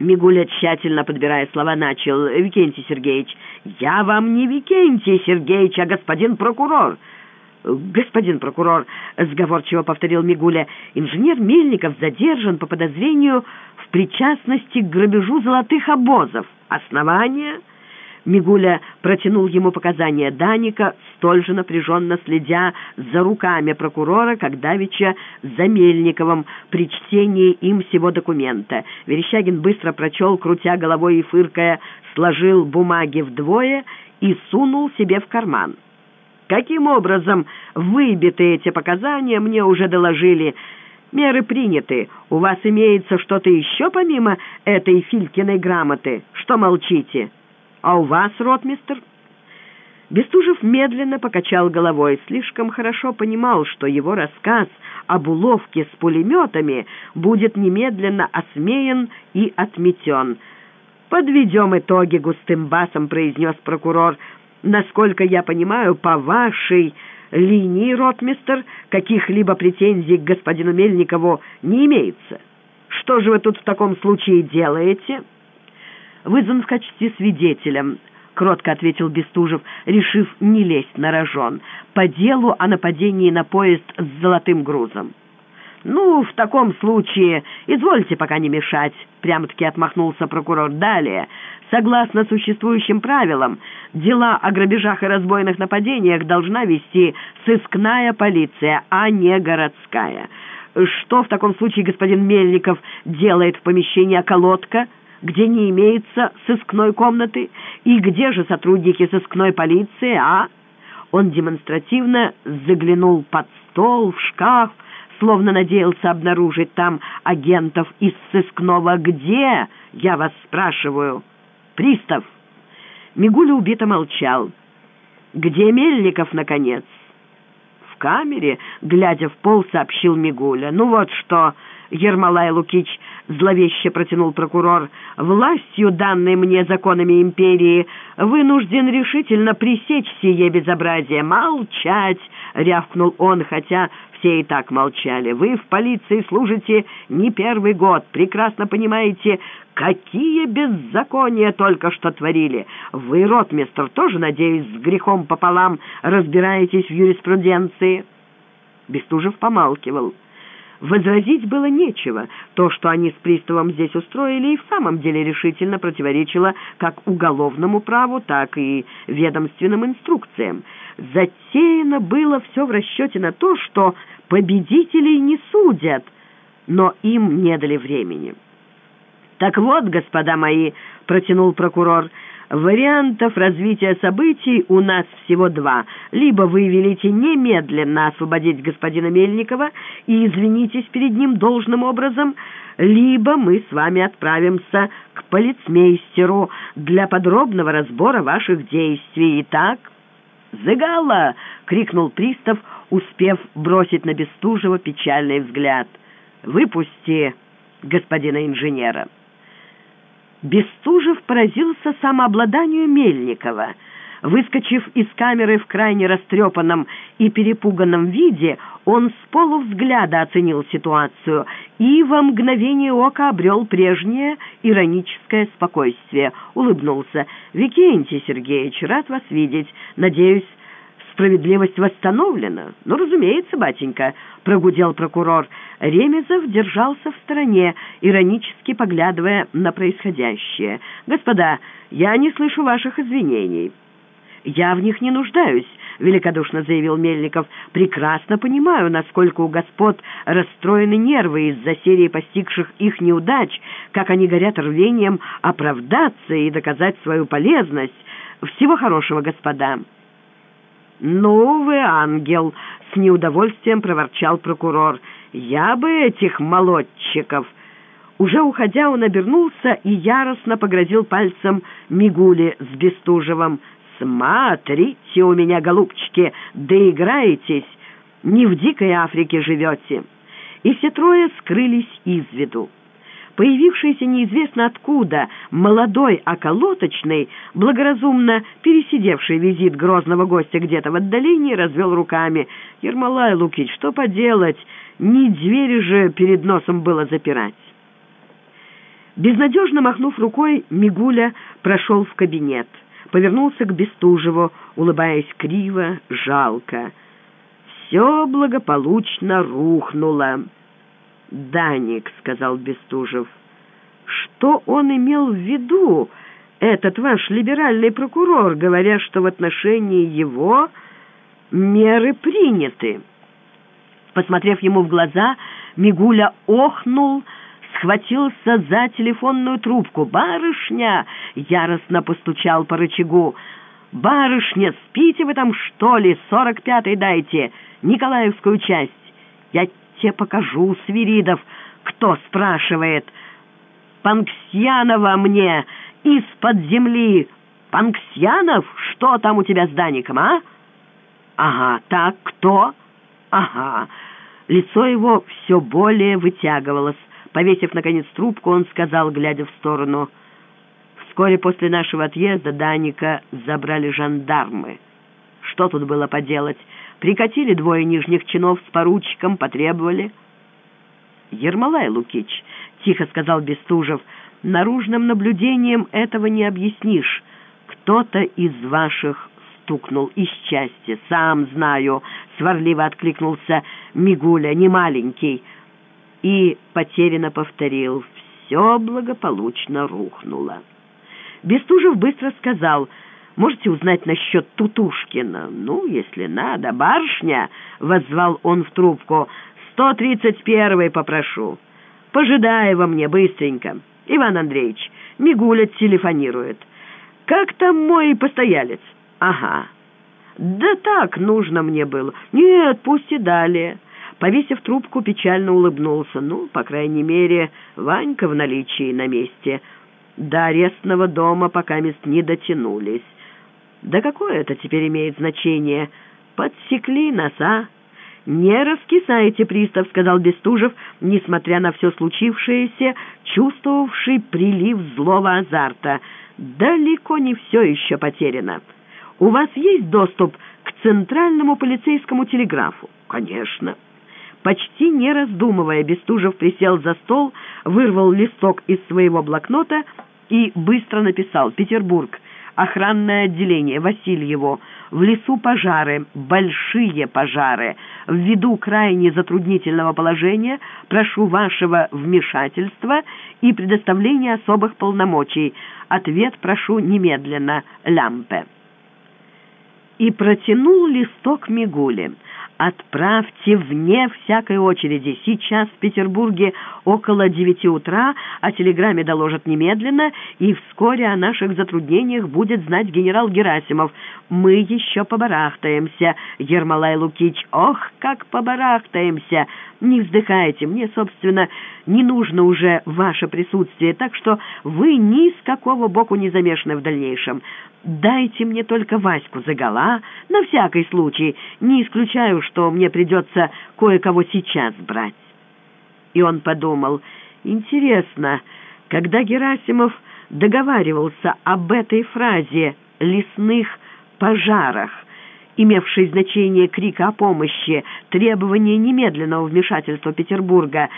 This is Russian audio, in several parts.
Мигуля, тщательно подбирая слова, начал. «Викентий Сергеевич, я вам не Викентий Сергеевич, а господин прокурор». «Господин прокурор», — сговорчиво повторил Мигуля, «инженер Мельников задержан по подозрению в причастности к грабежу золотых обозов. Основание?» Мигуля протянул ему показания Даника, столь же напряженно следя за руками прокурора, как давеча за Мельниковым при чтении им всего документа. Верещагин быстро прочел, крутя головой и фыркая, сложил бумаги вдвое и сунул себе в карман. «Каким образом выбиты эти показания, мне уже доложили. Меры приняты. У вас имеется что-то еще помимо этой Филькиной грамоты? Что молчите?» «А у вас, ротмистер?» Бестужев медленно покачал головой, слишком хорошо понимал, что его рассказ об уловке с пулеметами будет немедленно осмеян и отметен. «Подведем итоги», — густым басом произнес прокурор. «Насколько я понимаю, по вашей линии, ротмистер, каких-либо претензий к господину Мельникову не имеется. Что же вы тут в таком случае делаете?» Вызван в качестве свидетеля», — кротко ответил Бестужев, решив не лезть на рожон, по делу о нападении на поезд с золотым грузом. «Ну, в таком случае, извольте пока не мешать», — прямо-таки отмахнулся прокурор. «Далее, согласно существующим правилам, дела о грабежах и разбойных нападениях должна вести сыскная полиция, а не городская. Что в таком случае господин Мельников делает в помещении околотка?» Где не имеется сыскной комнаты, и где же сотрудники сыскной полиции, а?» Он демонстративно заглянул под стол, в шкаф, словно надеялся обнаружить там агентов из сыскного. «Где?» — я вас спрашиваю. «Пристав». Мигуля убито молчал. «Где Мельников, наконец?» «В камере», — глядя в пол, сообщил Мигуля. «Ну вот что...» Ермолай Лукич зловеще протянул прокурор, властью, данной мне законами империи, вынужден решительно пресечь сие безобразие. «Молчать!» — рявкнул он, хотя все и так молчали. «Вы в полиции служите не первый год, прекрасно понимаете, какие беззакония только что творили. Вы, ротмистр, тоже, надеюсь, с грехом пополам разбираетесь в юриспруденции?» Бестужев помалкивал. Возразить было нечего. То, что они с приставом здесь устроили, и в самом деле решительно противоречило как уголовному праву, так и ведомственным инструкциям. Затеяно было все в расчете на то, что победителей не судят, но им не дали времени. «Так вот, господа мои», — протянул прокурор, — Вариантов развития событий у нас всего два. Либо вы велите немедленно освободить господина Мельникова и извинитесь перед ним должным образом, либо мы с вами отправимся к полицмейстеру для подробного разбора ваших действий. Итак, «Зыгала!» — крикнул пристав, успев бросить на Бестужева печальный взгляд. «Выпусти господина инженера». Бестужев поразился самообладанию Мельникова. Выскочив из камеры в крайне растрепанном и перепуганном виде, он с полувзгляда оценил ситуацию и во мгновение ока обрел прежнее ироническое спокойствие. Улыбнулся. «Викентий Сергеевич, рад вас видеть. Надеюсь, справедливость восстановлена? Ну, разумеется, батенька, — прогудел прокурор. Ремезов держался в стороне, иронически поглядывая на происходящее. «Господа, я не слышу ваших извинений». «Я в них не нуждаюсь», — великодушно заявил Мельников. «Прекрасно понимаю, насколько у господ расстроены нервы из-за серии постигших их неудач, как они горят рвением оправдаться и доказать свою полезность. Всего хорошего, господа». «Ну вы ангел!» — с неудовольствием проворчал прокурор. «Я бы этих молодчиков!» Уже уходя, он обернулся и яростно погрозил пальцем Мигуле с Бестужевым. «Смотрите у меня, голубчики, доиграетесь! Не в дикой Африке живете!» И все трое скрылись из виду. Появившийся неизвестно откуда молодой околоточный, благоразумно пересидевший визит грозного гостя где-то в отдалении, развел руками. «Ермолай Лукич, что поделать? Не двери же перед носом было запирать». Безнадежно махнув рукой, Мигуля прошел в кабинет. Повернулся к Бестужеву, улыбаясь криво, жалко. Все благополучно рухнуло. «Даник», — сказал Бестужев, — «что он имел в виду, этот ваш либеральный прокурор, говоря, что в отношении его меры приняты?» Посмотрев ему в глаза, Мигуля охнул, схватился за телефонную трубку. «Барышня!» — яростно постучал по рычагу. «Барышня, спите вы там, что ли? Сорок пятый дайте, Николаевскую часть. Я тебе покажу, Свиридов, кто спрашивает. Панксьянова мне из-под земли. Панксьянов? Что там у тебя с Даником, а? Ага, так, кто? Ага». Лицо его все более вытягивалось. Повесив, наконец, трубку, он сказал, глядя в сторону, «Вскоре после нашего отъезда Даника забрали жандармы. Что тут было поделать? Прикатили двое нижних чинов с поручиком, потребовали». «Ермолай Лукич», — тихо сказал Бестужев, — «наружным наблюдением этого не объяснишь. Кто-то из ваших стукнул из части. «Сам знаю», — сварливо откликнулся Мигуля, не маленький и потерянно повторил «все благополучно рухнуло». Бестужев быстро сказал «Можете узнать насчет Тутушкина?» «Ну, если надо, барышня!» — воззвал он в трубку. «Сто тридцать первый попрошу. Пожидай во мне быстренько. Иван Андреевич, Мигуля телефонирует. Как там мой постоялец?» «Ага». «Да так нужно мне было. Нет, пусть и далее». Повесив трубку, печально улыбнулся. Ну, по крайней мере, Ванька в наличии на месте. До арестного дома пока мест не дотянулись. Да какое это теперь имеет значение? Подсекли носа. «Не раскисайте, пристав», — сказал Бестужев, несмотря на все случившееся, чувствовавший прилив злого азарта. «Далеко не все еще потеряно. У вас есть доступ к центральному полицейскому телеграфу?» «Конечно». Почти не раздумывая, Бестужев присел за стол, вырвал листок из своего блокнота и быстро написал «Петербург, охранное отделение, Васильево, в лесу пожары, большие пожары. Ввиду крайне затруднительного положения прошу вашего вмешательства и предоставления особых полномочий. Ответ прошу немедленно. Лямпе». И протянул листок Мигуле. Отправьте вне всякой очереди. Сейчас в Петербурге около девяти утра, о телеграмме доложат немедленно, и вскоре о наших затруднениях будет знать генерал Герасимов. Мы еще побарахтаемся, Ермолай Лукич. Ох, как побарахтаемся! Не вздыхайте, мне, собственно, не нужно уже ваше присутствие, так что вы ни с какого боку не замешаны в дальнейшем. Дайте мне только Ваську загола, на всякий случай. Не исключаю, что мне придется кое-кого сейчас брать. И он подумал, интересно, когда Герасимов договаривался об этой фразе «лесных пожарах», имевшей значение крика о помощи, требование немедленного вмешательства Петербурга,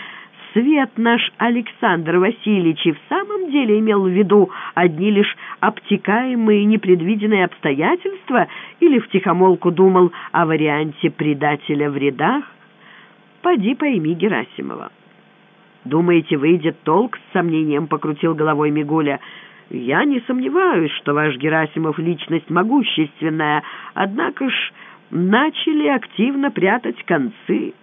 свет наш Александр Васильевич и в самом деле имел в виду одни лишь обтекаемые непредвиденные обстоятельства или втихомолку думал о варианте предателя в рядах? Поди пойми Герасимова. «Думаете, выйдет толк?» — с сомнением покрутил головой Мигуля. «Я не сомневаюсь, что ваш Герасимов личность могущественная, однако ж начали активно прятать концы».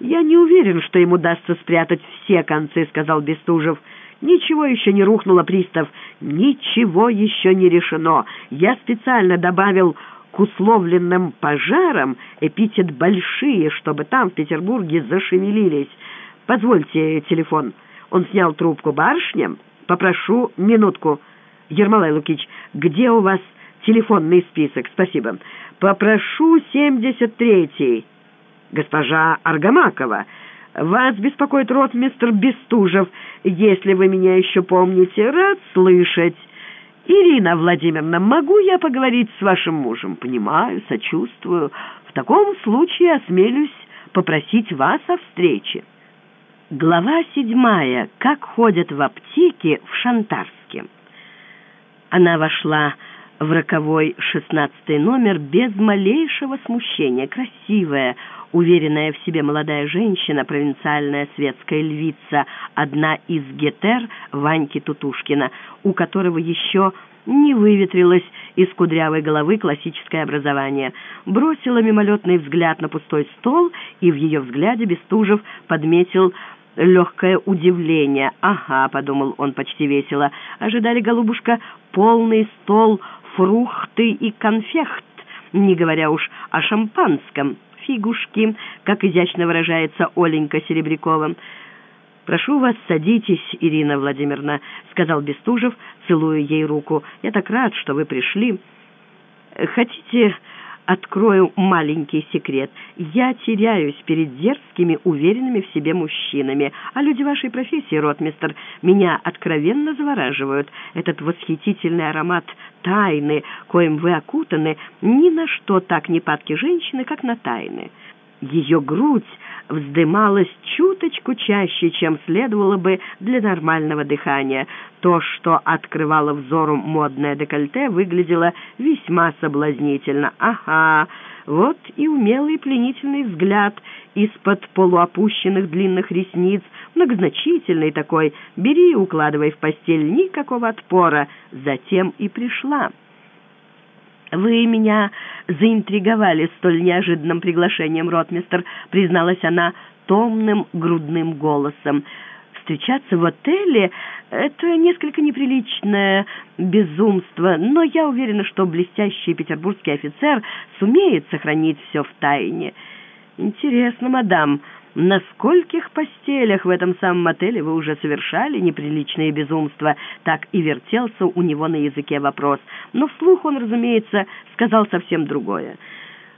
«Я не уверен, что ему удастся спрятать все концы», — сказал Бестужев. «Ничего еще не рухнуло, пристав. Ничего еще не решено. Я специально добавил к условленным пожарам эпитет «большие», чтобы там, в Петербурге, зашевелились. Позвольте телефон». Он снял трубку барышням. «Попрошу минутку. Ермолай Лукич, где у вас телефонный список? Спасибо. Попрошу семьдесят третий» госпожа Аргамакова. Вас беспокоит рот мистер Бестужев, если вы меня еще помните. Рад слышать. Ирина Владимировна, могу я поговорить с вашим мужем? Понимаю, сочувствую. В таком случае осмелюсь попросить вас о встрече. Глава седьмая. Как ходят в аптеке в Шантарске. Она вошла в роковой шестнадцатый номер без малейшего смущения, красивая, уверенная в себе молодая женщина, провинциальная светская львица, одна из гетер Ваньки Тутушкина, у которого еще не выветрилось из кудрявой головы классическое образование. Бросила мимолетный взгляд на пустой стол, и в ее взгляде Бестужев подметил легкое удивление. «Ага», — подумал он почти весело, — «ожидали, голубушка, полный стол фрукты и конфект, не говоря уж о шампанском, фигушки, как изящно выражается Оленька Серебрякова. «Прошу вас, садитесь, Ирина Владимировна», — сказал Бестужев, целуя ей руку. «Я так рад, что вы пришли. Хотите, открою маленький секрет. Я теряюсь перед дерзкими, уверенными в себе мужчинами, а люди вашей профессии, ротмистер, меня откровенно завораживают. Этот восхитительный аромат тайны, коим вы окутаны, ни на что так не падки женщины, как на тайны. Ее грудь вздымалась чуточку чаще, чем следовало бы для нормального дыхания. То, что открывало взору модное декольте, выглядело весьма соблазнительно. Ага, вот и умелый пленительный взгляд из-под полуопущенных длинных ресниц, многозначительный такой. Бери и укладывай в постель, никакого отпора. Затем и пришла. «Вы меня заинтриговали столь неожиданным приглашением, ротмистер», призналась она томным грудным голосом. «Встречаться в отеле — это несколько неприличное безумство, но я уверена, что блестящий петербургский офицер сумеет сохранить все в тайне». «Интересно, мадам», на скольких постелях в этом самом отеле вы уже совершали неприличные безумства?» Так и вертелся у него на языке вопрос. Но вслух он, разумеется, сказал совсем другое.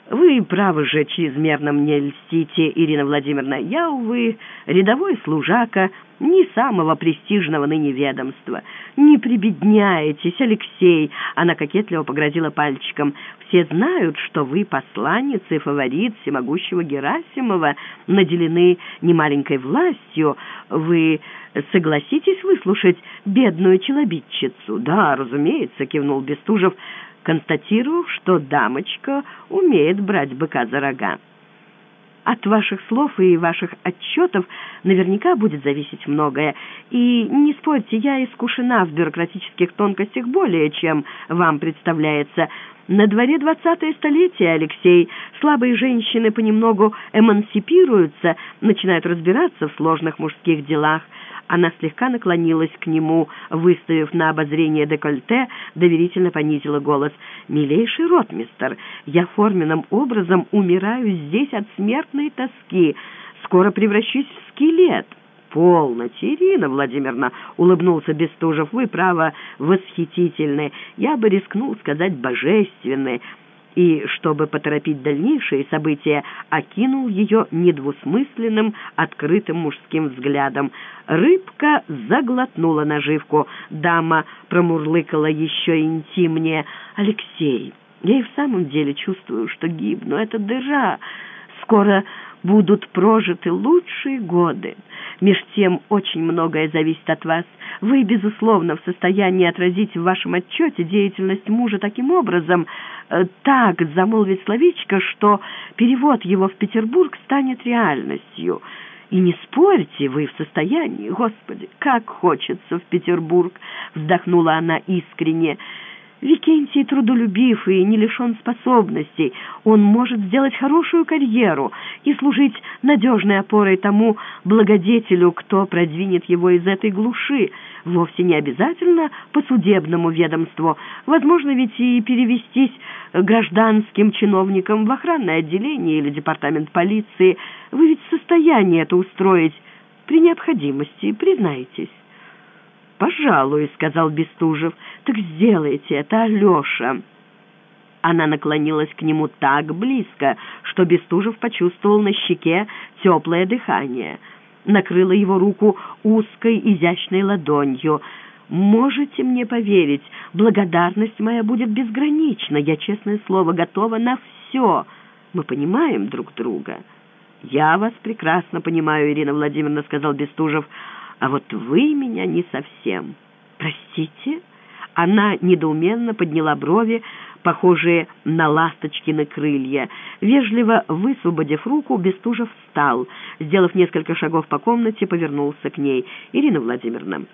«Вы, правы же, чрезмерно мне льстите, Ирина Владимировна. Я, увы, рядовой служака ни самого престижного ныне ведомства. Не прибедняйтесь, Алексей!» Она кокетливо погрозила пальчиком. «Все знают, что вы посланец и фаворит всемогущего Герасимова, наделены немаленькой властью. Вы согласитесь выслушать бедную челобитчицу?» «Да, разумеется», — кивнул Бестужев, — констатировав, что дамочка умеет брать быка за рога. От ваших слов и ваших отчетов наверняка будет зависеть многое. И не спорьте, я искушена в бюрократических тонкостях более, чем вам представляется. На дворе двадцатое столетие, Алексей. Слабые женщины понемногу эмансипируются, начинают разбираться в сложных мужских делах. Она слегка наклонилась к нему, выставив на обозрение декольте, доверительно понизила голос. «Милейший ротмистер, я форменным образом умираю здесь от смертной тоски. Скоро превращусь в скелет». «Полноте, Ирина Владимировна!» — улыбнулся Бестужев. «Вы, право, восхитительны. Я бы рискнул сказать божественны» и, чтобы поторопить дальнейшие события, окинул ее недвусмысленным, открытым мужским взглядом. Рыбка заглотнула наживку. Дама промурлыкала еще интимнее. «Алексей, я и в самом деле чувствую, что гибну. Это дыра. Скоро будут прожиты лучшие годы. Меж тем очень многое зависит от вас. Вы, безусловно, в состоянии отразить в вашем отчете деятельность мужа таким образом, э, так замолвить словечко, что перевод его в Петербург станет реальностью. И не спорьте, вы в состоянии, Господи, как хочется в Петербург, вздохнула она искренне. Викентий трудолюбив и не лишен способностей. Он может сделать хорошую карьеру и служить надежной опорой тому благодетелю, кто продвинет его из этой глуши. Вовсе не обязательно по судебному ведомству. Возможно ведь и перевестись гражданским чиновникам в охранное отделение или департамент полиции. Вы ведь в состоянии это устроить при необходимости, признайтесь. «Пожалуй», — сказал Бестужев, — «так сделайте это, Алеша». Она наклонилась к нему так близко, что Бестужев почувствовал на щеке теплое дыхание. Накрыла его руку узкой изящной ладонью. «Можете мне поверить, благодарность моя будет безгранична. Я, честное слово, готова на все. Мы понимаем друг друга». «Я вас прекрасно понимаю, Ирина Владимировна», — сказал Бестужев, — а вот вы меня не совсем. Простите?» Она недоуменно подняла брови, похожие на ласточкины крылья. Вежливо высвободив руку, Бестужев встал. Сделав несколько шагов по комнате, повернулся к ней. «Ирина Владимировна,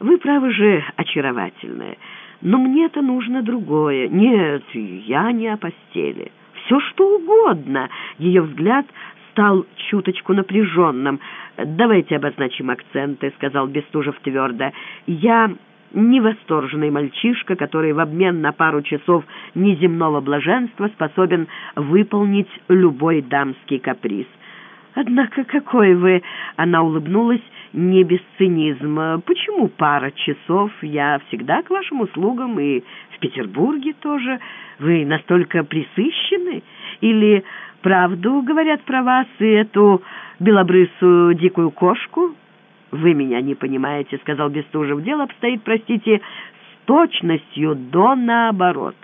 вы, правы же, очаровательная, но мне-то нужно другое. Нет, я не о постели. Все что угодно». Ее взгляд стал чуточку напряженным. «Давайте обозначим акценты», — сказал Бестужев твердо. «Я невосторженный мальчишка, который в обмен на пару часов неземного блаженства способен выполнить любой дамский каприз. «Однако какой вы...» — она улыбнулась не без цинизма. «Почему пара часов? Я всегда к вашим услугам и в Петербурге тоже. Вы настолько присыщены? Или правду говорят про вас и эту белобрысую дикую кошку?» «Вы меня не понимаете», — сказал Бестужев. «Дело обстоит, простите, с точностью до наоборот.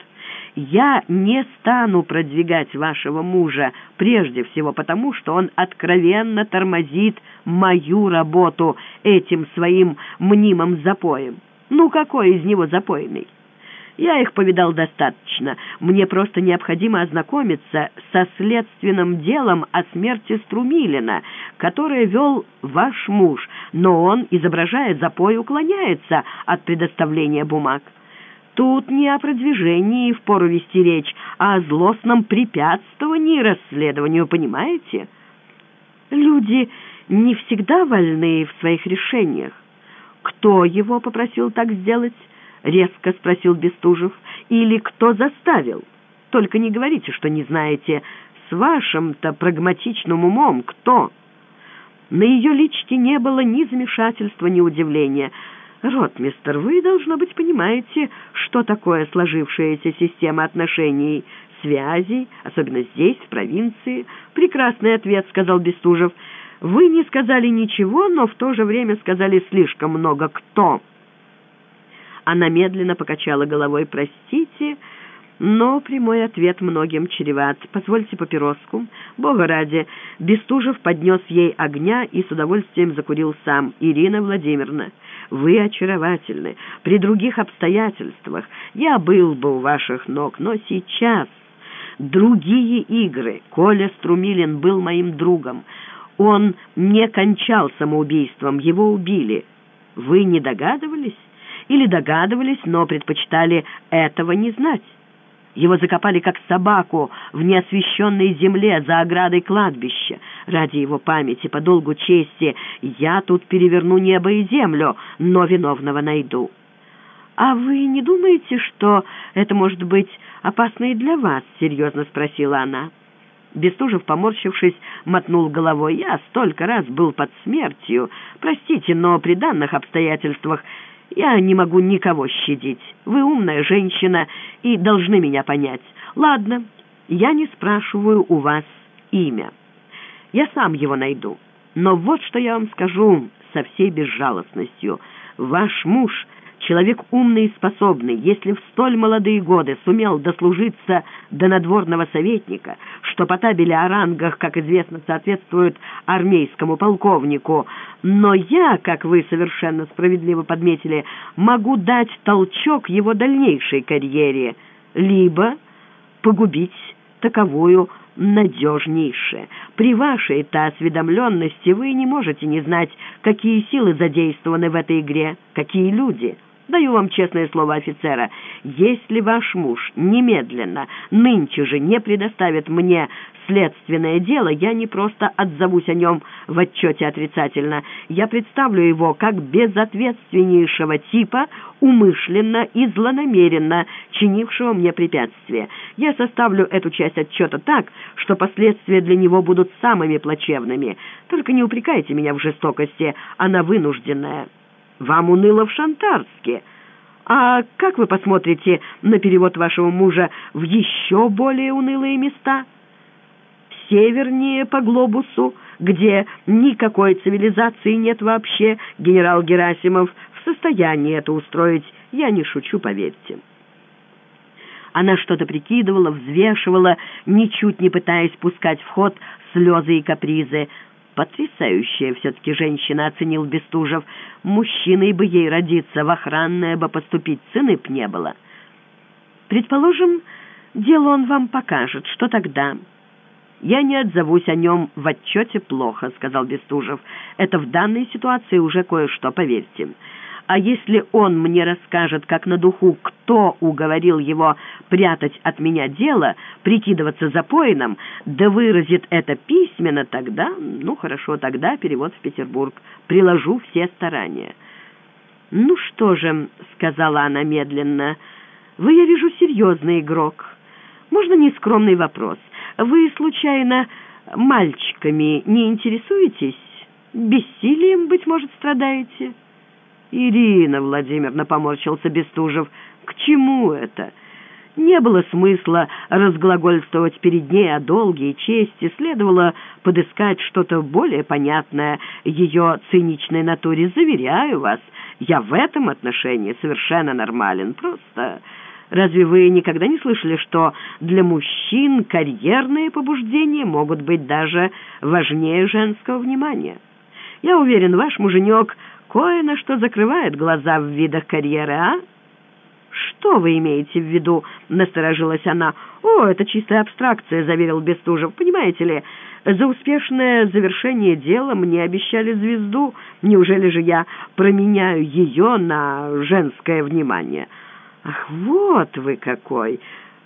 Я не стану продвигать вашего мужа, прежде всего потому, что он откровенно тормозит мою работу этим своим мнимым запоем. Ну, какой из него запойный?» Я их повидал достаточно. Мне просто необходимо ознакомиться со следственным делом о смерти Струмилина, которое вел ваш муж, но он, изображая запой, уклоняется от предоставления бумаг. Тут не о продвижении впору вести речь, а о злостном препятствовании расследованию, понимаете? Люди не всегда вольны в своих решениях. Кто его попросил так сделать? — резко спросил Бестужев. «Или кто заставил? Только не говорите, что не знаете. С вашим-то прагматичным умом кто?» На ее личке не было ни замешательства, ни удивления. «Ротмистер, вы, должно быть, понимаете, что такое сложившаяся система отношений, связей, особенно здесь, в провинции?» «Прекрасный ответ», — сказал Бестужев. «Вы не сказали ничего, но в то же время сказали слишком много. Кто?» Она медленно покачала головой. «Простите, но прямой ответ многим чреват. Позвольте папироску». Бога ради, Бестужев поднес ей огня и с удовольствием закурил сам. «Ирина Владимировна, вы очаровательны. При других обстоятельствах я был бы у ваших ног, но сейчас...» Другие игры. Коля Струмилин был моим другом. Он не кончал самоубийством, его убили. Вы не догадывались? Или догадывались, но предпочитали этого не знать. Его закопали как собаку в неосвещенной земле за оградой кладбища. Ради его памяти, по долгу чести, я тут переверну небо и землю, но виновного найду. «А вы не думаете, что это может быть опасно и для вас?» — серьезно спросила она. Бестужев, поморщившись, мотнул головой. «Я столько раз был под смертью. Простите, но при данных обстоятельствах я не могу никого щадить. Вы умная женщина и должны меня понять. Ладно, я не спрашиваю у вас имя. Я сам его найду. Но вот что я вам скажу со всей безжалостностью. Ваш муж — Человек умный и способный, если в столь молодые годы сумел дослужиться до надворного советника, что по табели о рангах, как известно, соответствует армейскому полковнику, но я, как вы совершенно справедливо подметили, могу дать толчок его дальнейшей карьере, либо погубить таковую надежнейшее. При вашей-то осведомленности вы не можете не знать, какие силы задействованы в этой игре, какие люди — Даю вам честное слово офицера, если ваш муж немедленно, нынче же не предоставит мне следственное дело, я не просто отзовусь о нем в отчете отрицательно, я представлю его как безответственнейшего типа, умышленно и злонамеренно чинившего мне препятствие. Я составлю эту часть отчета так, что последствия для него будут самыми плачевными. Только не упрекайте меня в жестокости, она вынужденная». Вам уныло в Шантарске. А как вы посмотрите на перевод вашего мужа в еще более унылые места? Севернее по глобусу, где никакой цивилизации нет вообще, генерал Герасимов в состоянии это устроить. Я не шучу, поверьте. Она что-то прикидывала, взвешивала, ничуть не пытаясь пускать в ход слезы и капризы. «Потрясающая все-таки женщина», — оценил Бестужев. «Мужчиной бы ей родиться, в охранное бы поступить, цены б не было». «Предположим, дело он вам покажет. Что тогда?» «Я не отзовусь о нем в отчете плохо», — сказал Бестужев. «Это в данной ситуации уже кое-что, поверьте». А если он мне расскажет, как на духу, кто уговорил его прятать от меня дело, прикидываться запоином, да выразит это письменно, тогда, ну хорошо, тогда перевод в Петербург. Приложу все старания. «Ну что же», — сказала она медленно, — «вы, я вижу, серьезный игрок. Можно нескромный вопрос? Вы, случайно, мальчиками не интересуетесь? Бессилием, быть может, страдаете?» «Ирина Владимировна», — поморщился Бестужев, — «к чему это?» Не было смысла разглагольствовать перед ней о долге и чести, следовало подыскать что-то более понятное ее циничной натуре. Заверяю вас, я в этом отношении совершенно нормален. Просто разве вы никогда не слышали, что для мужчин карьерные побуждения могут быть даже важнее женского внимания? Я уверен, ваш муженек кое на что закрывает глаза в видах карьеры, а?» «Что вы имеете в виду?» — насторожилась она. «О, это чистая абстракция», — заверил Бестужев. «Понимаете ли, за успешное завершение дела мне обещали звезду. Неужели же я променяю ее на женское внимание?» «Ах, вот вы какой!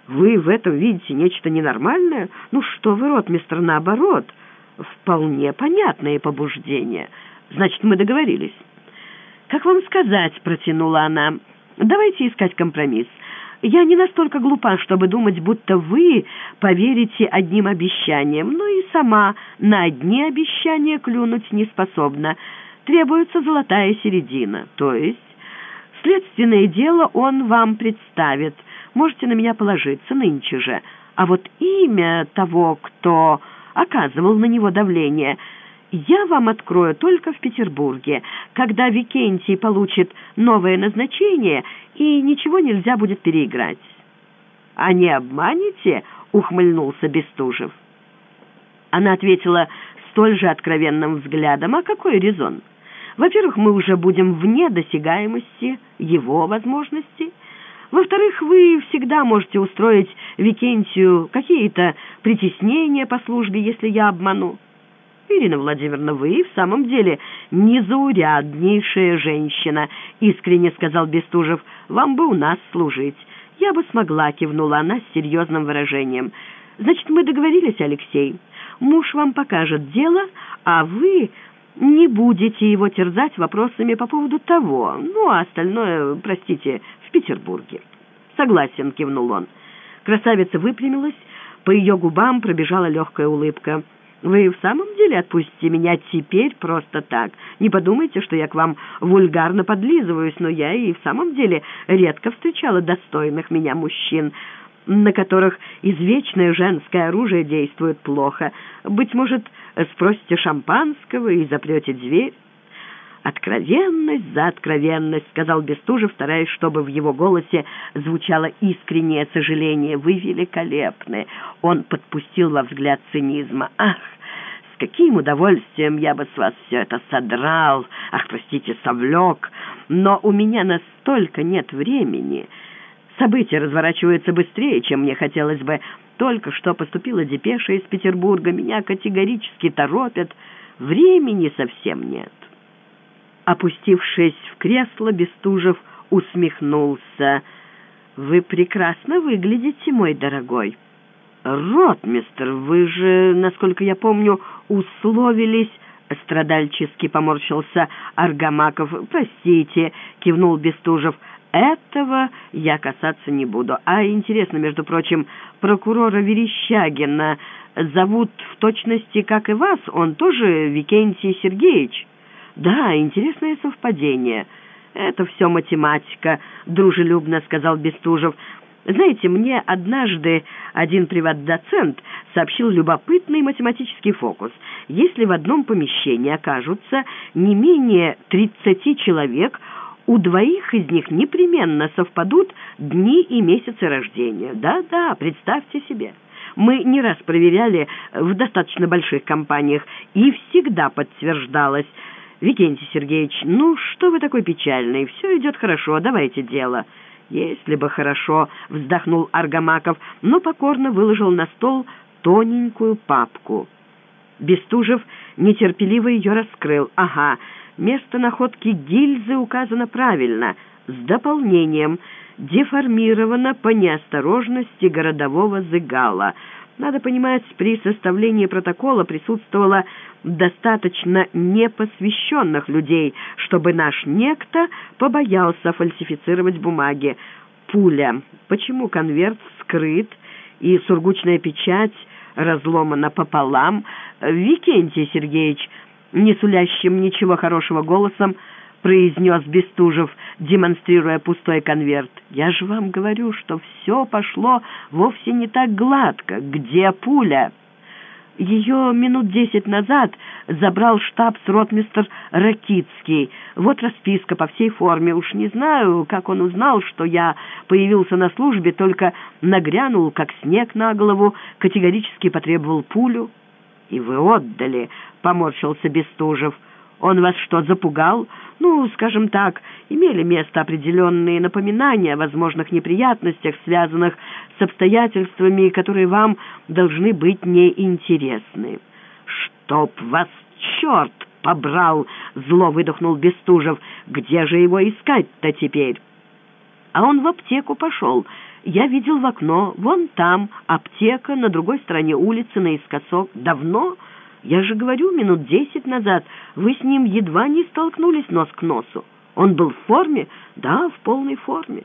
Вы в этом видите нечто ненормальное? Ну что вы, рот, мистер, наоборот. Вполне понятные побуждения. Значит, мы договорились». «Как вам сказать?» — протянула она. «Давайте искать компромисс. Я не настолько глупа, чтобы думать, будто вы поверите одним обещаниям, но и сама на одни обещания клюнуть не способна. Требуется золотая середина, то есть следственное дело он вам представит. Можете на меня положиться нынче же. А вот имя того, кто оказывал на него давление — я вам открою только в Петербурге, когда Викентий получит новое назначение, и ничего нельзя будет переиграть». «А не обманете?» — ухмыльнулся Бестужев. Она ответила столь же откровенным взглядом. «А какой резон? Во-первых, мы уже будем вне досягаемости его возможностей. Во-вторых, вы всегда можете устроить Викентию какие-то притеснения по службе, если я обману. «Ирина Владимировна, вы в самом деле незауряднейшая женщина», — искренне сказал Бестужев. «Вам бы у нас служить». «Я бы смогла», — кивнула она с серьезным выражением. «Значит, мы договорились, Алексей. Муж вам покажет дело, а вы не будете его терзать вопросами по поводу того, ну, а остальное, простите, в Петербурге». «Согласен», — кивнул он. Красавица выпрямилась, по ее губам пробежала легкая улыбка. Вы в самом деле отпустите меня теперь просто так? Не подумайте, что я к вам вульгарно подлизываюсь, но я и в самом деле редко встречала достойных меня мужчин, на которых извечное женское оружие действует плохо. Быть может, спросите шампанского и запрете дверь? «Откровенность за откровенность», — сказал Бестужев, стараясь, чтобы в его голосе звучало искреннее сожаление. «Вы великолепны!» Он подпустил во взгляд цинизма. «Ах, с каким удовольствием я бы с вас все это содрал! Ах, простите, совлек! Но у меня настолько нет времени!» События разворачиваются быстрее, чем мне хотелось бы. Только что поступила депеша из Петербурга. Меня категорически торопят. Времени совсем нет. Опустившись в кресло, Бестужев усмехнулся. «Вы прекрасно выглядите, мой дорогой». «Ротмистр, вы же, насколько я помню, условились...» Страдальчески поморщился Аргамаков. «Простите», — кивнул Бестужев. «Этого я касаться не буду. А интересно, между прочим, прокурора Верещагина зовут в точности, как и вас, он тоже Викентий Сергеевич». «Да, интересное совпадение». «Это все математика», — дружелюбно сказал Бестужев. «Знаете, мне однажды один приват-доцент сообщил любопытный математический фокус. Если в одном помещении окажутся не менее тридцати человек, у двоих из них непременно совпадут дни и месяцы рождения. Да-да, представьте себе». Мы не раз проверяли в достаточно больших компаниях, и всегда подтверждалось. Викентий Сергеевич, ну что вы такой печальный? Все идет хорошо, давайте дело. Если бы хорошо, вздохнул Аргамаков, но покорно выложил на стол тоненькую папку. Бестужев нетерпеливо ее раскрыл. Ага, место находки гильзы указано правильно, с дополнением – деформирована по неосторожности городового Зыгала. Надо понимать, при составлении протокола присутствовало достаточно непосвященных людей, чтобы наш некто побоялся фальсифицировать бумаги. Пуля. Почему конверт скрыт и сургучная печать разломана пополам? Викентий Сергеевич, не сулящим ничего хорошего голосом, произнес Бестужев, демонстрируя пустой конверт. «Я же вам говорю, что все пошло вовсе не так гладко. Где пуля?» Ее минут десять назад забрал штабс-ротмистр Ракицкий. Вот расписка по всей форме. Уж не знаю, как он узнал, что я появился на службе, только нагрянул, как снег на голову, категорически потребовал пулю. «И вы отдали», — поморщился Бестужев. «Он вас что, запугал?» Ну, скажем так, имели место определенные напоминания о возможных неприятностях, связанных с обстоятельствами, которые вам должны быть неинтересны. «Чтоб вас черт побрал!» — зло выдохнул Бестужев. «Где же его искать-то теперь?» А он в аптеку пошел. Я видел в окно. Вон там аптека, на другой стороне улицы, наискосок. Давно... Я же говорю, минут десять назад вы с ним едва не столкнулись нос к носу. Он был в форме? Да, в полной форме.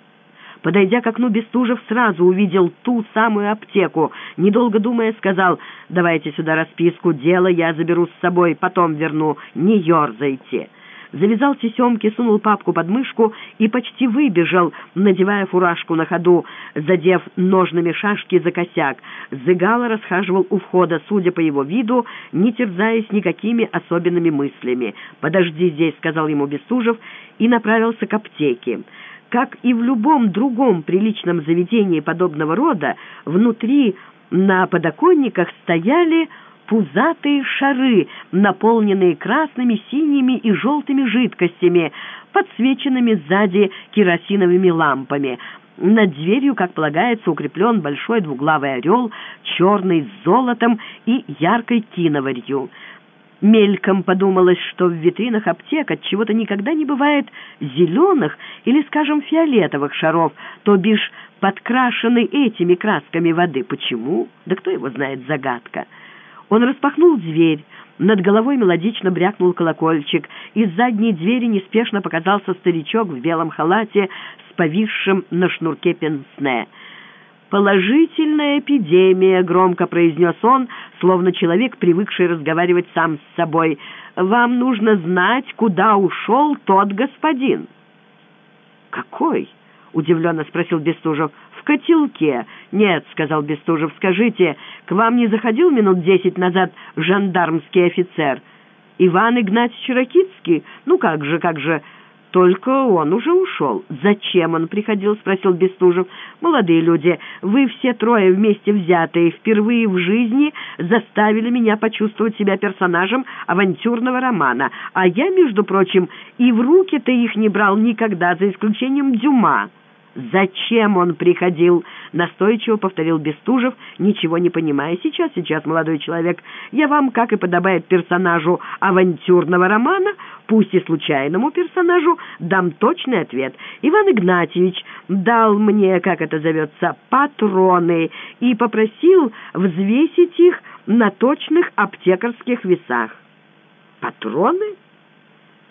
Подойдя к окну, Бестужев сразу увидел ту самую аптеку. Недолго думая, сказал, «Давайте сюда расписку, дело я заберу с собой, потом верну, не ерзайте» завязал тесемки, сунул папку под мышку и почти выбежал, надевая фуражку на ходу, задев ножными шашки за косяк. Зыгало расхаживал у входа, судя по его виду, не терзаясь никакими особенными мыслями. «Подожди здесь», — сказал ему Бестужев, и направился к аптеке. Как и в любом другом приличном заведении подобного рода, внутри на подоконниках стояли пузатые шары, наполненные красными, синими и желтыми жидкостями, подсвеченными сзади керосиновыми лампами. Над дверью, как полагается, укреплен большой двуглавый орел, черный с золотом и яркой киноварью. Мельком подумалось, что в витринах аптек от чего-то никогда не бывает зеленых или, скажем, фиолетовых шаров, то бишь подкрашены этими красками воды. Почему? Да кто его знает, загадка. Он распахнул дверь. Над головой мелодично брякнул колокольчик. Из задней двери неспешно показался старичок в белом халате с повисшим на шнурке пенсне. «Положительная эпидемия», — громко произнес он, словно человек, привыкший разговаривать сам с собой. «Вам нужно знать, куда ушел тот господин». «Какой?» — удивленно спросил Бестужев котелке. Нет, — сказал Бестужев, — скажите, к вам не заходил минут десять назад жандармский офицер? Иван Игнатьевич Ракицкий? Ну как же, как же... Только он уже ушел. Зачем он приходил? — спросил Бестужев. Молодые люди, вы все трое вместе взятые впервые в жизни заставили меня почувствовать себя персонажем авантюрного романа. А я, между прочим, и в руки-то их не брал никогда, за исключением Дюма. «Зачем он приходил?» — настойчиво повторил Бестужев, ничего не понимая. «Сейчас, сейчас, молодой человек, я вам, как и подобает персонажу авантюрного романа, пусть и случайному персонажу, дам точный ответ. Иван Игнатьевич дал мне, как это зовется, патроны и попросил взвесить их на точных аптекарских весах». «Патроны?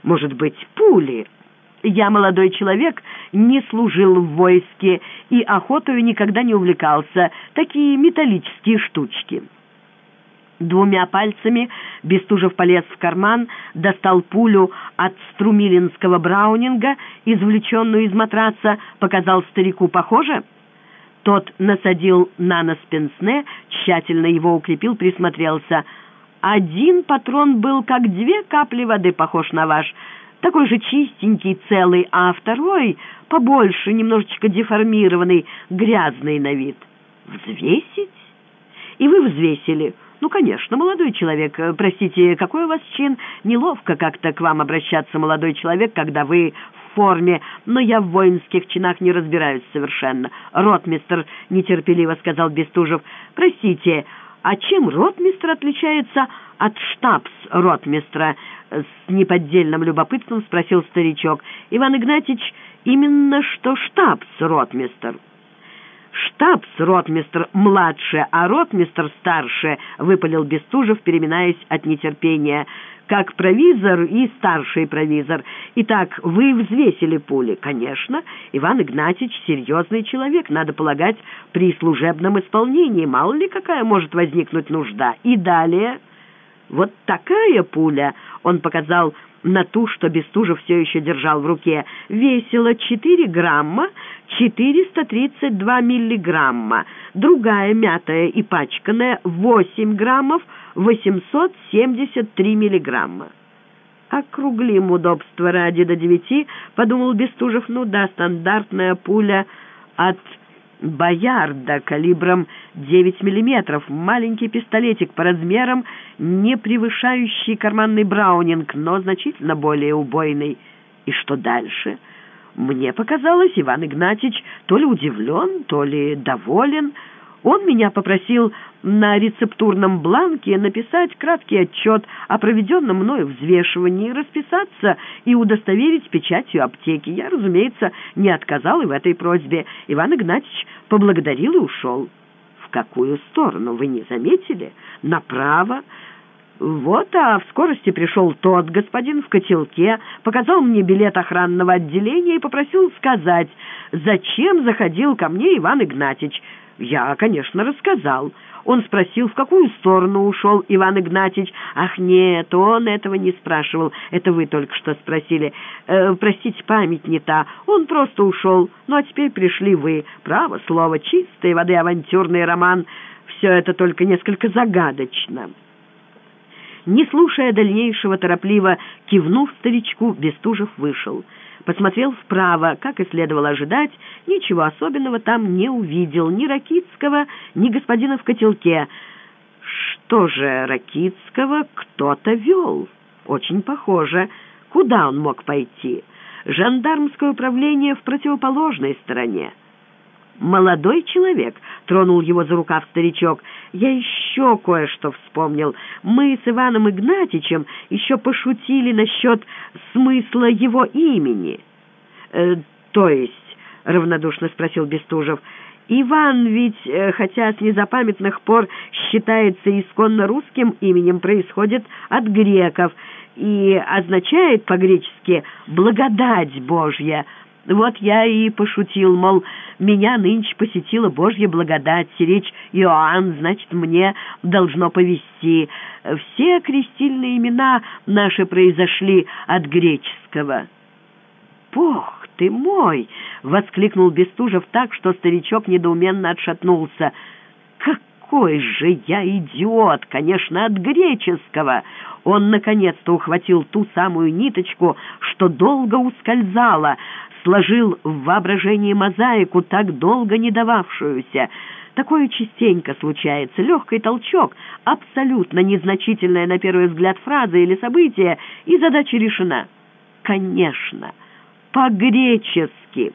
Может быть, пули?» Я, молодой человек, не служил в войске и охотою никогда не увлекался. Такие металлические штучки». Двумя пальцами Бестужев полез в карман, достал пулю от струмилинского браунинга, извлеченную из матраца, показал старику «похоже?». Тот насадил на нос пенсне, тщательно его укрепил, присмотрелся. «Один патрон был, как две капли воды, похож на ваш» такой же чистенький, целый, а второй побольше, немножечко деформированный, грязный на вид. Взвесить? и вы взвесили. Ну, конечно, молодой человек. Простите, какой у вас чин? Неловко как-то к вам обращаться, молодой человек, когда вы в форме, но я в воинских чинах не разбираюсь совершенно. Ротмистер нетерпеливо сказал Бестужев. Простите, а чем ротмистр отличается от штабс-ротмистра? С неподдельным любопытством спросил старичок. Иван Игнатьич, именно что штабс-ротмистр. «Штабс-ротмистр младше, а ротмистр старше», — выпалил Бестужев, переминаясь от нетерпения. «Как провизор и старший провизор. Итак, вы взвесили пули?» «Конечно. Иван Игнатьич серьезный человек, надо полагать, при служебном исполнении. Мало ли какая может возникнуть нужда. И далее...» «Вот такая пуля!» — он показал на ту, что Бестужев все еще держал в руке, весила 4 грамма 432 миллиграмма, другая мятая и пачканная 8 граммов 873 миллиграмма. «Округлим удобство ради до девяти», — подумал Бестужев, «ну да, стандартная пуля от Боярда калибром 9 миллиметров, маленький пистолетик по размерам, не превышающий карманный браунинг, но значительно более убойный. И что дальше? Мне показалось, Иван Игнатьич то ли удивлен, то ли доволен, он меня попросил на рецептурном бланке написать краткий отчет о проведенном мною взвешивании, расписаться и удостоверить печатью аптеки. Я, разумеется, не отказал и в этой просьбе. Иван Игнатьевич поблагодарил и ушел. В какую сторону, вы не заметили? Направо. Вот, а в скорости пришел тот господин в котелке, показал мне билет охранного отделения и попросил сказать, зачем заходил ко мне Иван Игнатьевич. Я, конечно, рассказал. Он спросил, в какую сторону ушел Иван Игнатьевич. Ах, нет, он этого не спрашивал. Это вы только что спросили. Э, простите, память не та. Он просто ушел. Ну, а теперь пришли вы. Право слово, чистой воды авантюрный роман. Все это только несколько загадочно. Не слушая дальнейшего, торопливо кивнув старичку, Бестужев вышел посмотрел вправо, как и следовало ожидать, ничего особенного там не увидел, ни Ракитского, ни господина в котелке. Что же, Ракитского кто-то вел? Очень похоже. Куда он мог пойти? Жандармское управление в противоположной стороне. «Молодой человек», — тронул его за рукав старичок, — «я еще кое-что вспомнил. Мы с Иваном Игнатьичем еще пошутили насчет смысла его имени». «Э, «То есть?» — равнодушно спросил Бестужев. «Иван ведь, э, хотя с незапамятных пор считается исконно русским именем, происходит от греков» и означает по-гречески «благодать Божья», вот я и пошутил, мол, меня нынче посетила Божья благодать, речь Иоанн, значит, мне должно повести. Все крестильные имена наши произошли от греческого. «Бог ты мой!» — воскликнул Бестужев так, что старичок недоуменно отшатнулся. «Какой же я идиот! Конечно, от греческого!» Он наконец-то ухватил ту самую ниточку, что долго ускользала, сложил в воображении мозаику, так долго не дававшуюся. Такое частенько случается. Легкий толчок, абсолютно незначительная на первый взгляд фраза или событие, и задача решена. Конечно, по-гречески.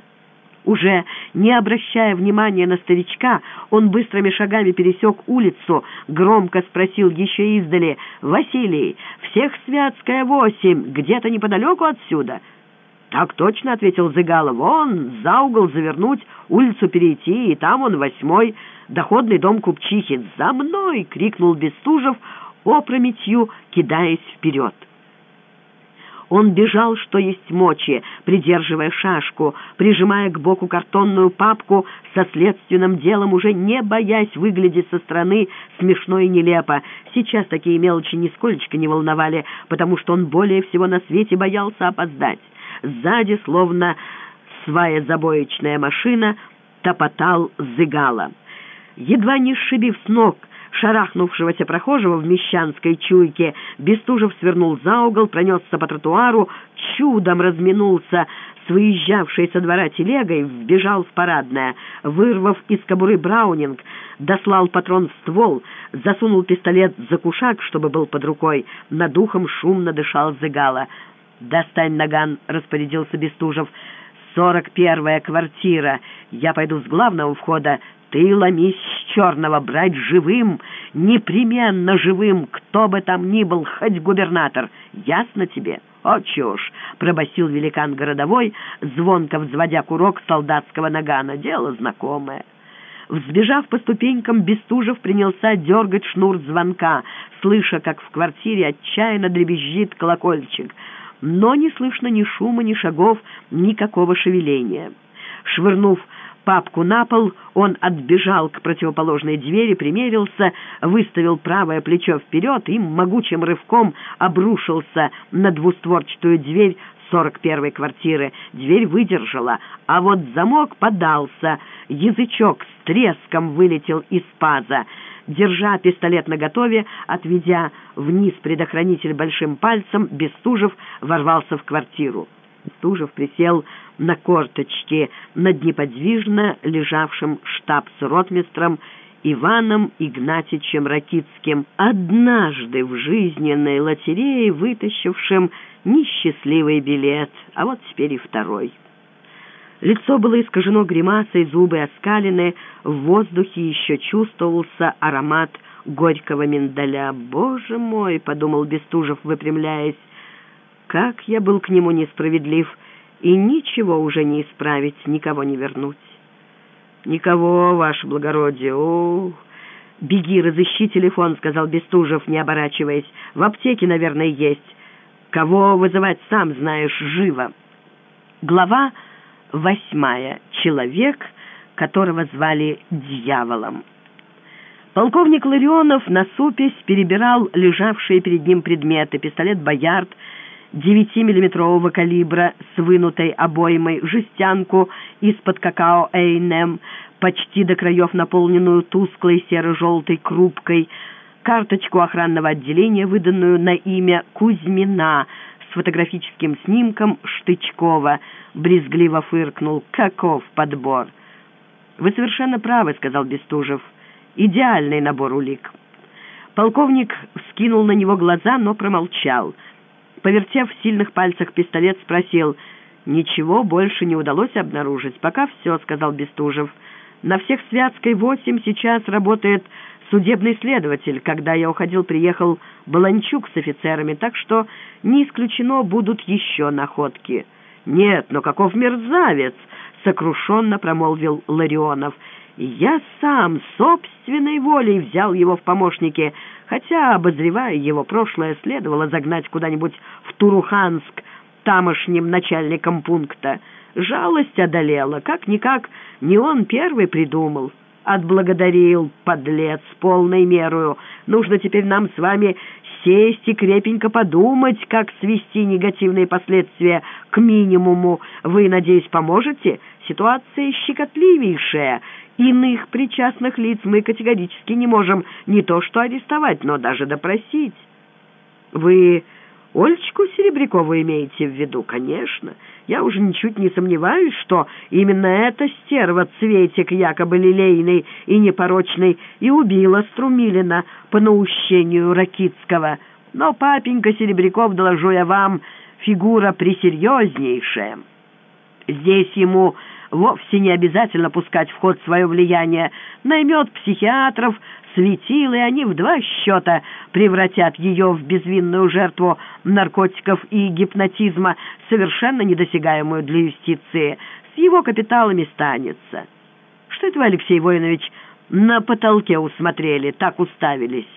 Уже не обращая внимания на старичка, он быстрыми шагами пересек улицу, громко спросил еще издали «Василий, всех Святская восемь, где-то неподалеку отсюда?» «Так точно», — ответил Зыгало. «Вон, за угол завернуть, улицу перейти, и там он восьмой, доходный дом купчихи. За мной!» — крикнул Бестужев, опрометью кидаясь вперед. Он бежал, что есть мочи, придерживая шашку, прижимая к боку картонную папку со следственным делом, уже не боясь выглядеть со стороны смешно и нелепо. Сейчас такие мелочи нисколечко не волновали, потому что он более всего на свете боялся опоздать. Сзади, словно свая забоечная машина, топотал зыгала. Едва не сшибив с ног шарахнувшегося прохожего в мещанской чуйке, Бестужев свернул за угол, пронесся по тротуару, чудом разминулся с выезжавшей со двора телегой, вбежал в парадное. Вырвав из кобуры Браунинг, дослал патрон в ствол, засунул пистолет за кушак, чтобы был под рукой. Над ухом шумно дышал Зыгала. «Достань наган», — распорядился Бестужев. «Сорок первая квартира. Я пойду с главного входа. Ты ломись с черного, брать живым, непременно живым, кто бы там ни был, хоть губернатор. Ясно тебе?» «О, чушь!» — пробасил великан городовой, звонко взводя курок солдатского нагана. «Дело знакомое». Взбежав по ступенькам, Бестужев принялся дергать шнур звонка, слыша, как в квартире отчаянно дребезжит колокольчик. Но не слышно ни шума, ни шагов, никакого шевеления. Швырнув папку на пол, он отбежал к противоположной двери, примерился, выставил правое плечо вперед и могучим рывком обрушился на двустворчатую дверь сорок первой квартиры. Дверь выдержала, а вот замок подался, язычок с треском вылетел из паза. Держа пистолет наготове, отведя вниз предохранитель большим пальцем, Бестужев ворвался в квартиру. Бестужев присел на корточки над неподвижно лежавшим штабс-ротмистром Иваном Игнатьичем Ракицким, однажды в жизненной лотерее вытащившим несчастливый билет, а вот теперь и второй. Лицо было искажено гримасой, зубы оскалены, в воздухе еще чувствовался аромат горького миндаля. «Боже мой!» — подумал Бестужев, выпрямляясь. «Как я был к нему несправедлив, и ничего уже не исправить, никого не вернуть». «Никого, ваше благородие, о, «Беги, разыщи телефон», — сказал Бестужев, не оборачиваясь. «В аптеке, наверное, есть. Кого вызывать, сам знаешь, живо». Глава восьмая. Человек, которого звали Дьяволом. Полковник Ларионов, насупясь, перебирал лежавшие перед ним предметы. Пистолет «Боярд», девятимиллиметрового калибра с вынутой обоймой, жестянку из-под какао «Эйнем», почти до краев наполненную тусклой серо-желтой крупкой, карточку охранного отделения, выданную на имя Кузьмина, с фотографическим снимком Штычкова, брезгливо фыркнул. «Каков подбор!» «Вы совершенно правы», — сказал Бестужев. «Идеальный набор улик». Полковник вскинул на него глаза, но промолчал — Повертев в сильных пальцах пистолет, спросил, «Ничего больше не удалось обнаружить. Пока все», — сказал Бестужев. «На всех Святской восемь сейчас работает судебный следователь. Когда я уходил, приехал Баланчук с офицерами, так что не исключено будут еще находки». «Нет, но каков мерзавец!» — сокрушенно промолвил Ларионов. «Я сам собственной волей взял его в помощники» хотя, обозревая его прошлое, следовало загнать куда-нибудь в Туруханск тамошним начальником пункта. Жалость одолела, как-никак, не он первый придумал. Отблагодарил, подлец, полной мерою. Нужно теперь нам с вами сесть и крепенько подумать, как свести негативные последствия к минимуму. Вы, надеюсь, поможете? Ситуация щекотливейшая, Иных причастных лиц мы категорически не можем не то что арестовать, но даже допросить. Вы Ольчку Серебрякову имеете в виду? Конечно. Я уже ничуть не сомневаюсь, что именно эта стерва Цветик, якобы лилейный и непорочный, и убила Струмилина по наущению Ракитского. Но папенька Серебряков, доложу я вам, фигура пресерьезнейшая. Здесь ему вовсе не обязательно пускать в ход свое влияние. Наймет психиатров, светил, и они в два счета превратят ее в безвинную жертву наркотиков и гипнотизма, совершенно недосягаемую для юстиции. С его капиталами станется. Что это вы, Алексей Воинович, на потолке усмотрели, так уставились?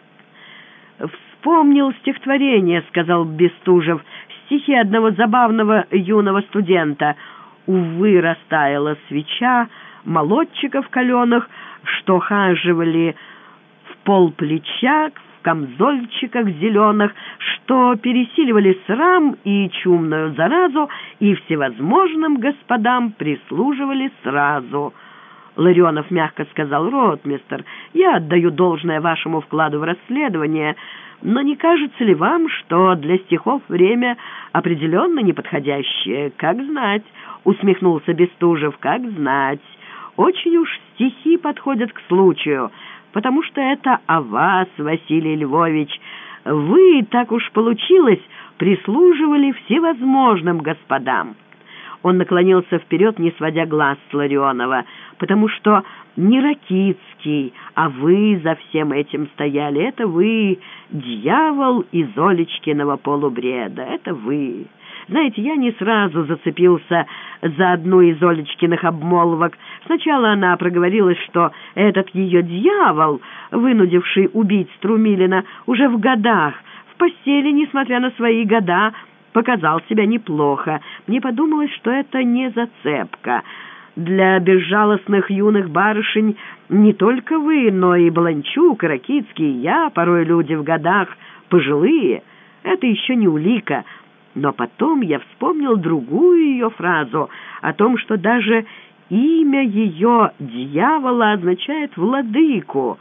«Вспомнил стихотворение», — сказал Бестужев, стихи одного забавного юного студента — Увы, растаяла свеча, молодчиков каленых, что хаживали в пол плеча, в камзольчиках зеленых, что пересиливали срам и чумную заразу, и всевозможным господам прислуживали сразу. Ларионов мягко сказал, «Ротмистер, я отдаю должное вашему вкладу в расследование, но не кажется ли вам, что для стихов время определенно неподходящее? Как знать?» — усмехнулся Бестужев. «Как знать!» Очень уж стихи подходят к случаю, потому что это о вас, Василий Львович. Вы, так уж получилось, прислуживали всевозможным господам». Он наклонился вперед, не сводя глаз с Ларионова, потому что не Ракицкий, а вы за всем этим стояли. Это вы, дьявол из Олечкиного полубреда, это вы. Знаете, я не сразу зацепился за одну из Олечкиных обмолвок. Сначала она проговорилась, что этот ее дьявол, вынудивший убить Струмилина, уже в годах, в постели, несмотря на свои года, показал себя неплохо. Мне подумалось, что это не зацепка. Для безжалостных юных барышень не только вы, но и Баланчук, и Ракицкий, и я, порой люди в годах, пожилые. Это еще не улика. Но потом я вспомнил другую ее фразу о том, что даже имя ее дьявола означает «владыку».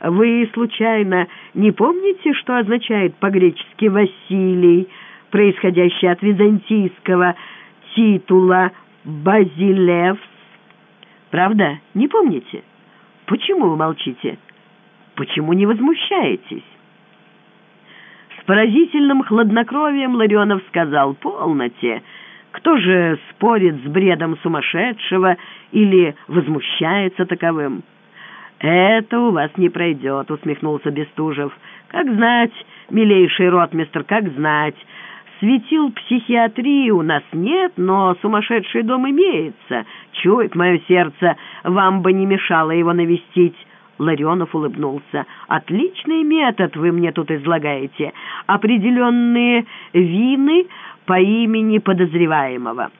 Вы, случайно, не помните, что означает по-гречески «Василий», происходящий от византийского титула «Базилевс»? Правда, не помните? Почему вы молчите? Почему не возмущаетесь? С поразительным хладнокровием Ларионов сказал «Полноте». Кто же спорит с бредом сумасшедшего или возмущается таковым? «Это у вас не пройдет», — усмехнулся Бестужев. «Как знать, милейший ротмистр, как знать. Светил психиатрии у нас нет, но сумасшедший дом имеется. Чует мое сердце, вам бы не мешало его навестить». Ларионов улыбнулся. «Отличный метод вы мне тут излагаете. Определенные вины по имени подозреваемого».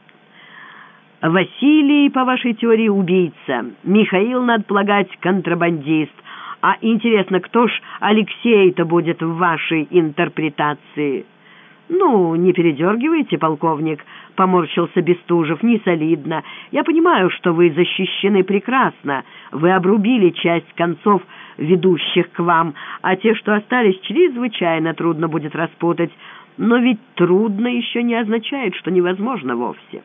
«Василий, по вашей теории, убийца. Михаил, надо полагать, контрабандист. А интересно, кто ж Алексей-то будет в вашей интерпретации?» «Ну, не передергивайте, полковник», — поморщился Бестужев, — «не солидно. Я понимаю, что вы защищены прекрасно. Вы обрубили часть концов, ведущих к вам, а те, что остались, чрезвычайно трудно будет распутать. Но ведь трудно еще не означает, что невозможно вовсе».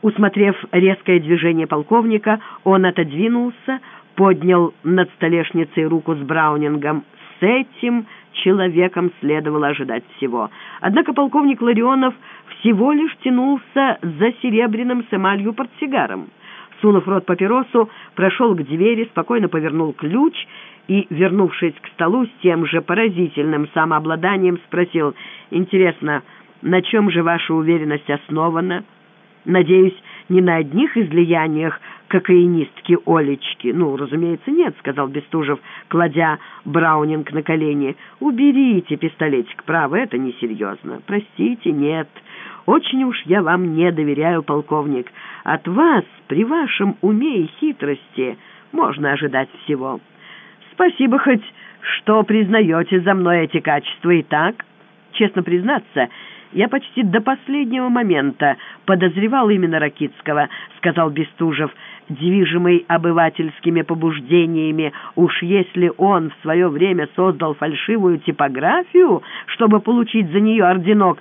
Усмотрев резкое движение полковника, он отодвинулся, поднял над столешницей руку с Браунингом. С этим человеком следовало ожидать всего. Однако полковник Ларионов всего лишь тянулся за серебряным с эмалью портсигаром. Сунув рот папиросу, прошел к двери, спокойно повернул ключ и, вернувшись к столу с тем же поразительным самообладанием, спросил, «Интересно, на чем же ваша уверенность основана?» «Надеюсь, не на одних излияниях кокаинистки Олечки. «Ну, разумеется, нет», — сказал Бестужев, кладя Браунинг на колени. «Уберите пистолетик, право, это несерьезно. Простите, нет. Очень уж я вам не доверяю, полковник. От вас, при вашем уме и хитрости, можно ожидать всего. Спасибо хоть, что признаете за мной эти качества и так. Честно признаться, я почти до последнего момента подозревал именно Ракитского, сказал Бестужев, движимый обывательскими побуждениями. Уж если он в свое время создал фальшивую типографию, чтобы получить за нее орденок,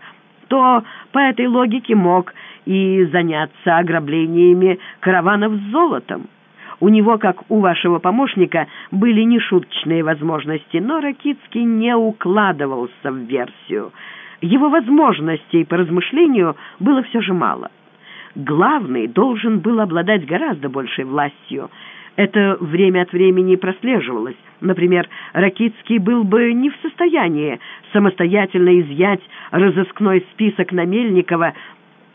то по этой логике мог и заняться ограблениями караванов с золотом. У него, как у вашего помощника, были нешуточные возможности, но Ракитский не укладывался в версию. Его возможностей по размышлению было все же мало. Главный должен был обладать гораздо большей властью. Это время от времени прослеживалось. Например, Ракитский был бы не в состоянии самостоятельно изъять разыскной список Намельникова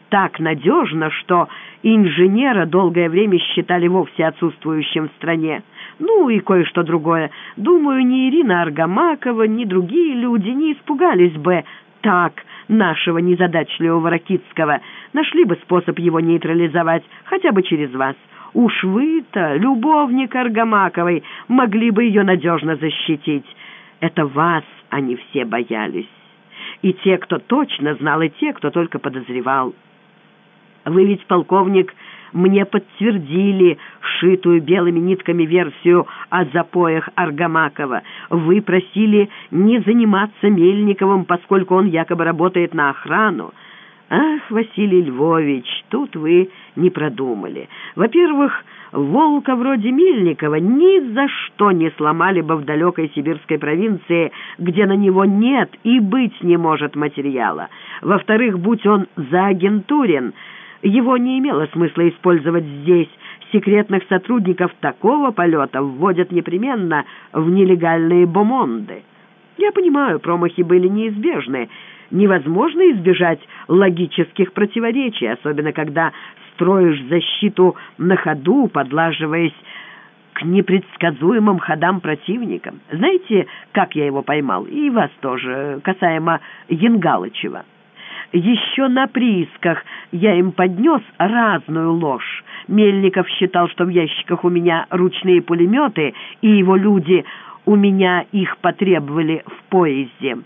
так надежно, что инженера долгое время считали вовсе отсутствующим в стране. Ну и кое-что другое. Думаю, ни Ирина Аргамакова, ни другие люди не испугались бы так нашего незадачливого Ракитского, нашли бы способ его нейтрализовать, хотя бы через вас. Уж вы-то, любовник Аргамаковой, могли бы ее надежно защитить. Это вас они все боялись. И те, кто точно знал, и те, кто только подозревал. Вы ведь, полковник, мне подтвердили шитую белыми нитками версию о запоях Аргамакова. Вы просили не заниматься Мельниковым, поскольку он якобы работает на охрану. Ах, Василий Львович, тут вы не продумали. Во-первых, волка вроде Мильникова ни за что не сломали бы в далекой сибирской провинции, где на него нет и быть не может материала. Во-вторых, будь он заагентурен, его не имело смысла использовать здесь. Секретных сотрудников такого полета вводят непременно в нелегальные бомонды. Я понимаю, промахи были неизбежны. Невозможно избежать логических противоречий, особенно когда строишь защиту на ходу, подлаживаясь к непредсказуемым ходам противника. Знаете, как я его поймал? И вас тоже, касаемо Янгалычева. Еще на приисках я им поднес разную ложь. Мельников считал, что в ящиках у меня ручные пулеметы, и его люди у меня их потребовали в поезде.